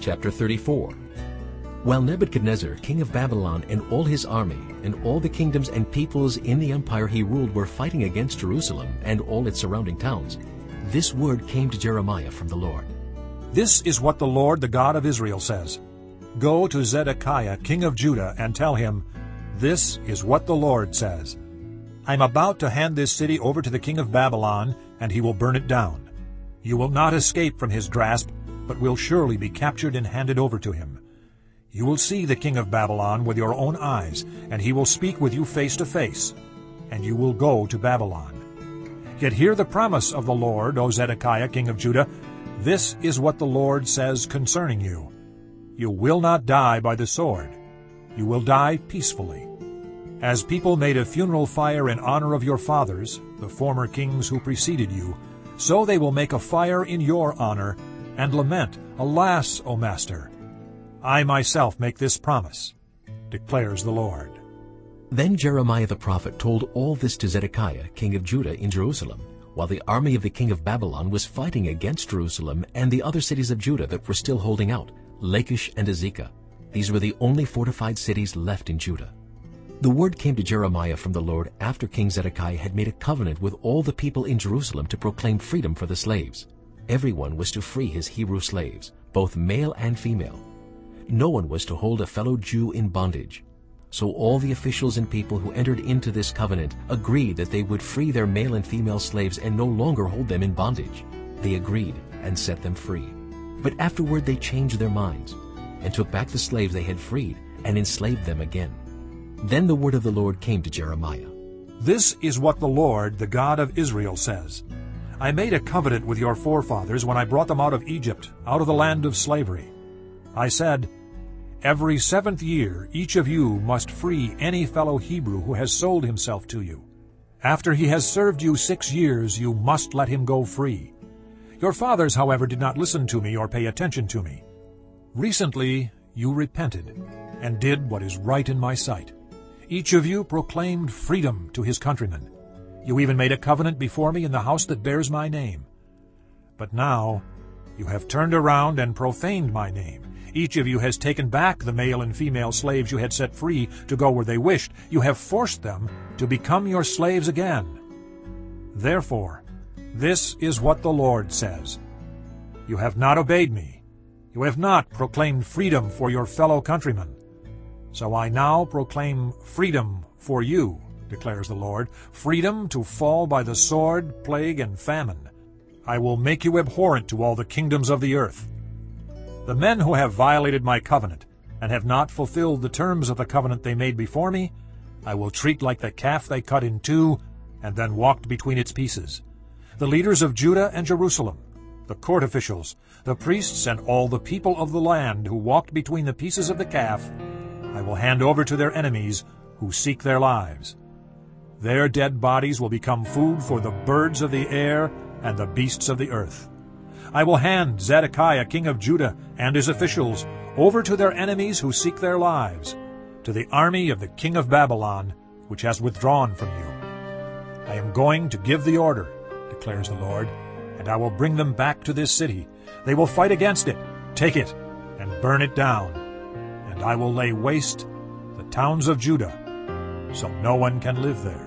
Chapter 34 While Nebuchadnezzar, king of Babylon, and all his army, and all the kingdoms and peoples in the empire he ruled were fighting against Jerusalem and all its surrounding towns, this word came to Jeremiah from the Lord. This is what the Lord, the God of Israel, says. Go to Zedekiah, king of Judah, and tell him, This is what the Lord says. I am about to hand this city over to the king of Babylon, and he will burn it down. You will not escape from his grasp, but will surely be captured and handed over to him. You will see the king of Babylon with your own eyes, and he will speak with you face to face, and you will go to Babylon. Yet hear the promise of the Lord, O Zedekiah, king of Judah. This is what the Lord says concerning you. You will not die by the sword. You will die peacefully. As people made a funeral fire in honor of your fathers, the former kings who preceded you, so they will make a fire in your honor and lament, Alas, O Master! I myself make this promise, declares the Lord. Then Jeremiah the prophet told all this to Zedekiah, king of Judah, in Jerusalem, while the army of the king of Babylon was fighting against Jerusalem and the other cities of Judah that were still holding out, Lachish and Azekah. These were the only fortified cities left in Judah. The word came to Jeremiah from the Lord after King Zedekiah had made a covenant with all the people in Jerusalem to proclaim freedom for the slaves. Everyone was to free his Hebrew slaves, both male and female. No one was to hold a fellow Jew in bondage. So all the officials and people who entered into this covenant agreed that they would free their male and female slaves and no longer hold them in bondage. They agreed and set them free. But afterward they changed their minds and took back the slaves they had freed and enslaved them again. Then the word of the Lord came to Jeremiah. This is what the Lord, the God of Israel, says. I made a covenant with your forefathers when I brought them out of Egypt, out of the land of slavery. I said, Every seventh year each of you must free any fellow Hebrew who has sold himself to you. After he has served you six years, you must let him go free. Your fathers, however, did not listen to me or pay attention to me. Recently you repented and did what is right in my sight. Each of you proclaimed freedom to his countrymen. You even made a covenant before me in the house that bears my name. But now you have turned around and profaned my name. Each of you has taken back the male and female slaves you had set free to go where they wished. You have forced them to become your slaves again. Therefore, this is what the Lord says. You have not obeyed me. You have not proclaimed freedom for your fellow countrymen. So I now proclaim freedom for you declares the Lord, freedom to fall by the sword, plague, and famine. I will make you abhorrent to all the kingdoms of the earth. The men who have violated my covenant, and have not fulfilled the terms of the covenant they made before me, I will treat like the calf they cut in two, and then walked between its pieces. The leaders of Judah and Jerusalem, the court officials, the priests, and all the people of the land who walked between the pieces of the calf, I will hand over to their enemies who seek their lives. Their dead bodies will become food for the birds of the air and the beasts of the earth. I will hand Zedekiah king of Judah and his officials over to their enemies who seek their lives, to the army of the king of Babylon, which has withdrawn from you. I am going to give the order, declares the Lord, and I will bring them back to this city. They will fight against it, take it, and burn it down. And I will lay waste the towns of Judah, so no one can live there.